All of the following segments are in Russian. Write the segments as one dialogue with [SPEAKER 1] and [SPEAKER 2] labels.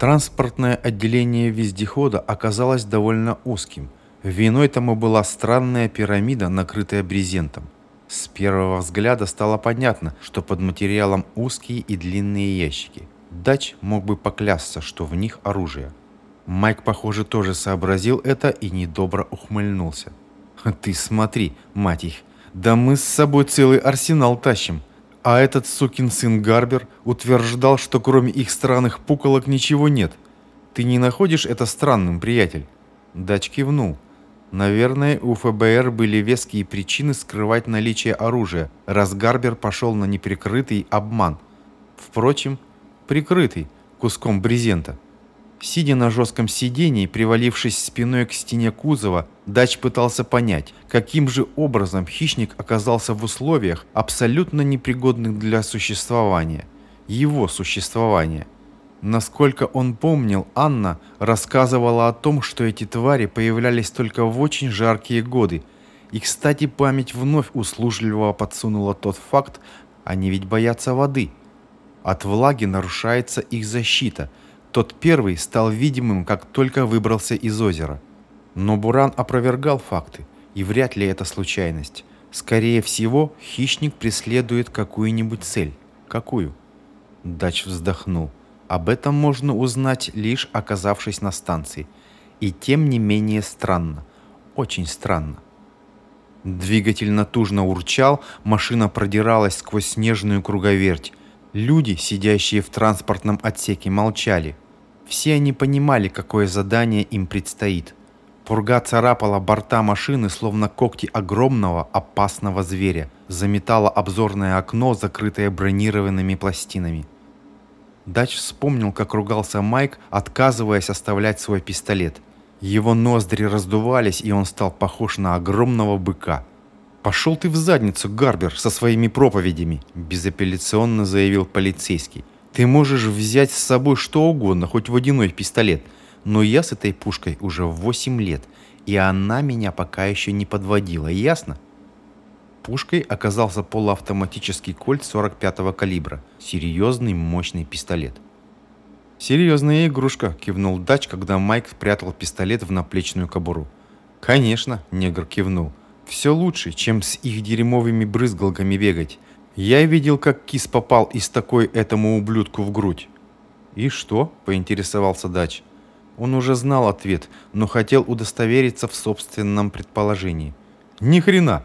[SPEAKER 1] Транспортное отделение вездехода оказалось довольно узким. Виной тому была странная пирамида, накрытая брезентом. С первого взгляда стало понятно, что под материалом узкие и длинные ящики. Дач мог бы поклясться, что в них оружие. Майк, похоже, тоже сообразил это и недобро ухмыльнулся. «Ты смотри, мать их, да мы с собой целый арсенал тащим. А этот сукин сын Гарбер утверждал, что кроме их странных пуколок ничего нет. Ты не находишь это странным, приятель?» Дач кивнул. Наверное, у ФБР были веские причины скрывать наличие оружия, раз Гарбер пошел на неприкрытый обман. Впрочем, прикрытый куском брезента. Сидя на жестком сидении, привалившись спиной к стене кузова, Дач пытался понять, каким же образом хищник оказался в условиях, абсолютно непригодных для существования. Его существования – Насколько он помнил, Анна рассказывала о том, что эти твари появлялись только в очень жаркие годы. И, кстати, память вновь услужливо подсунула тот факт, они ведь боятся воды. От влаги нарушается их защита. Тот первый стал видимым, как только выбрался из озера. Но Буран опровергал факты, и вряд ли это случайность. Скорее всего, хищник преследует какую-нибудь цель. Какую? Дач вздохнул. Об этом можно узнать, лишь оказавшись на станции. И тем не менее странно. Очень странно. Двигатель натужно урчал, машина продиралась сквозь снежную круговерть. Люди, сидящие в транспортном отсеке, молчали. Все они понимали, какое задание им предстоит. Пурга царапала борта машины, словно когти огромного, опасного зверя. Заметала обзорное окно, закрытое бронированными пластинами. Дач вспомнил, как ругался Майк, отказываясь оставлять свой пистолет. Его ноздри раздувались, и он стал похож на огромного быка. «Пошел ты в задницу, Гарбер, со своими проповедями!» – безапелляционно заявил полицейский. «Ты можешь взять с собой что угодно, хоть водяной пистолет, но я с этой пушкой уже 8 лет, и она меня пока еще не подводила, ясно?» Пушкой оказался полуавтоматический кольт 45-го калибра. Серьезный, мощный пистолет. «Серьезная игрушка», – кивнул Дач, когда Майк спрятал пистолет в наплечную кобуру. «Конечно», – негр кивнул. «Все лучше, чем с их дерьмовыми брызгалками бегать. Я видел, как кис попал из такой этому ублюдку в грудь». «И что?» – поинтересовался Дач. Он уже знал ответ, но хотел удостовериться в собственном предположении. «Ни хрена!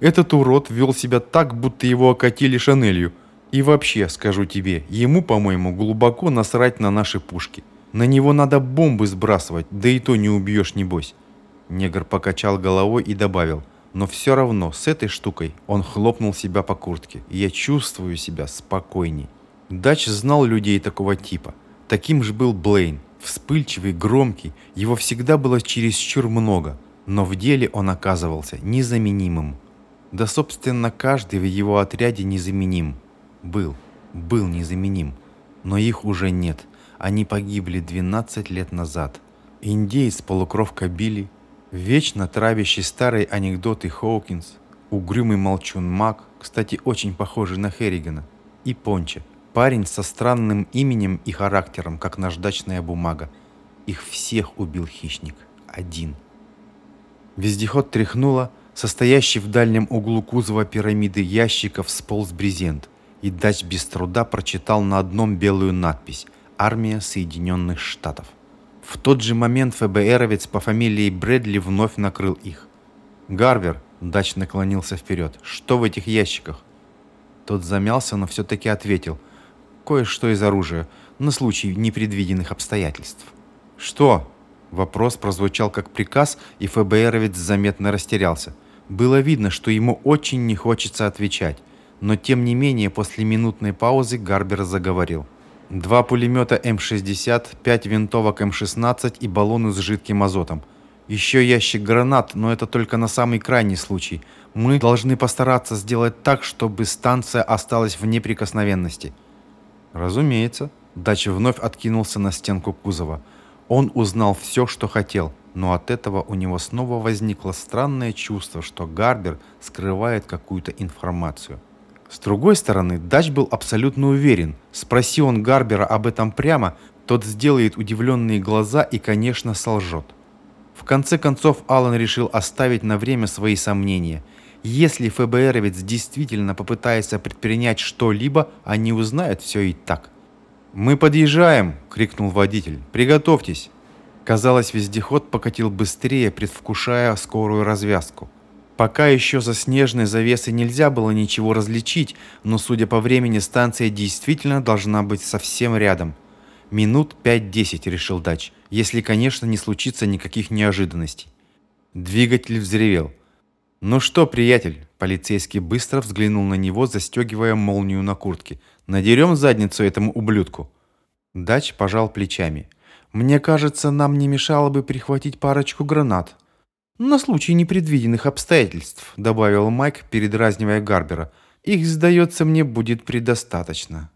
[SPEAKER 1] Этот урод вел себя так, будто его окатили Шанелью. И вообще, скажу тебе, ему, по-моему, глубоко насрать на наши пушки. На него надо бомбы сбрасывать, да и то не убьешь, небось. Негр покачал головой и добавил, но все равно с этой штукой он хлопнул себя по куртке. Я чувствую себя спокойней. Дач знал людей такого типа. Таким же был Блейн. Вспыльчивый, громкий, его всегда было чересчур много. Но в деле он оказывался незаменимым. Да, собственно, каждый в его отряде незаменим. Был, был незаменим. Но их уже нет. Они погибли 12 лет назад. Индеец полукровка Билли, вечно травящий старые анекдоты Хоукинс, угрюмый молчун Мак, кстати, очень похожий на Херригана, и Понча, парень со странным именем и характером, как наждачная бумага. Их всех убил хищник. Один. Вездеход тряхнуло, Состоящий в дальнем углу кузова пирамиды ящиков сполз брезент, и Дач без труда прочитал на одном белую надпись «Армия Соединенных Штатов». В тот же момент ФБРовец по фамилии Брэдли вновь накрыл их. «Гарвер», — Дач наклонился вперед, — «что в этих ящиках?» Тот замялся, но все-таки ответил. «Кое-что из оружия, на случай непредвиденных обстоятельств». «Что?» Вопрос прозвучал как приказ, и ФБРовец заметно растерялся. Было видно, что ему очень не хочется отвечать, но тем не менее после минутной паузы Гарбер заговорил. Два пулемета М-60, пять винтовок М-16 и баллоны с жидким азотом. Еще ящик гранат, но это только на самый крайний случай. Мы должны постараться сделать так, чтобы станция осталась в неприкосновенности. Разумеется. Дача вновь откинулся на стенку кузова. Он узнал все, что хотел – но от этого у него снова возникло странное чувство, что Гарбер скрывает какую-то информацию. С другой стороны, Дач был абсолютно уверен. Спроси он Гарбера об этом прямо, Тот сделает удивленные глаза и, конечно, солжет. В конце концов, Алан решил оставить на время свои сомнения. Если ФБРовец действительно попытается предпринять что-либо, они узнают все и так. «Мы подъезжаем!» – крикнул водитель. «Приготовьтесь!» Казалось, вездеход покатил быстрее, предвкушая скорую развязку. Пока еще за снежной завесой нельзя было ничего различить, но, судя по времени, станция действительно должна быть совсем рядом. Минут 5-10, решил Дач, если, конечно, не случится никаких неожиданностей. Двигатель взревел. «Ну что, приятель?» Полицейский быстро взглянул на него, застегивая молнию на куртке. «Надерем задницу этому ублюдку?» Дач пожал плечами. Мне кажется, нам не мешало бы прихватить парочку гранат. На случай непредвиденных обстоятельств, добавил Майк, передразнивая Гарбера. Их, сдается мне, будет предостаточно.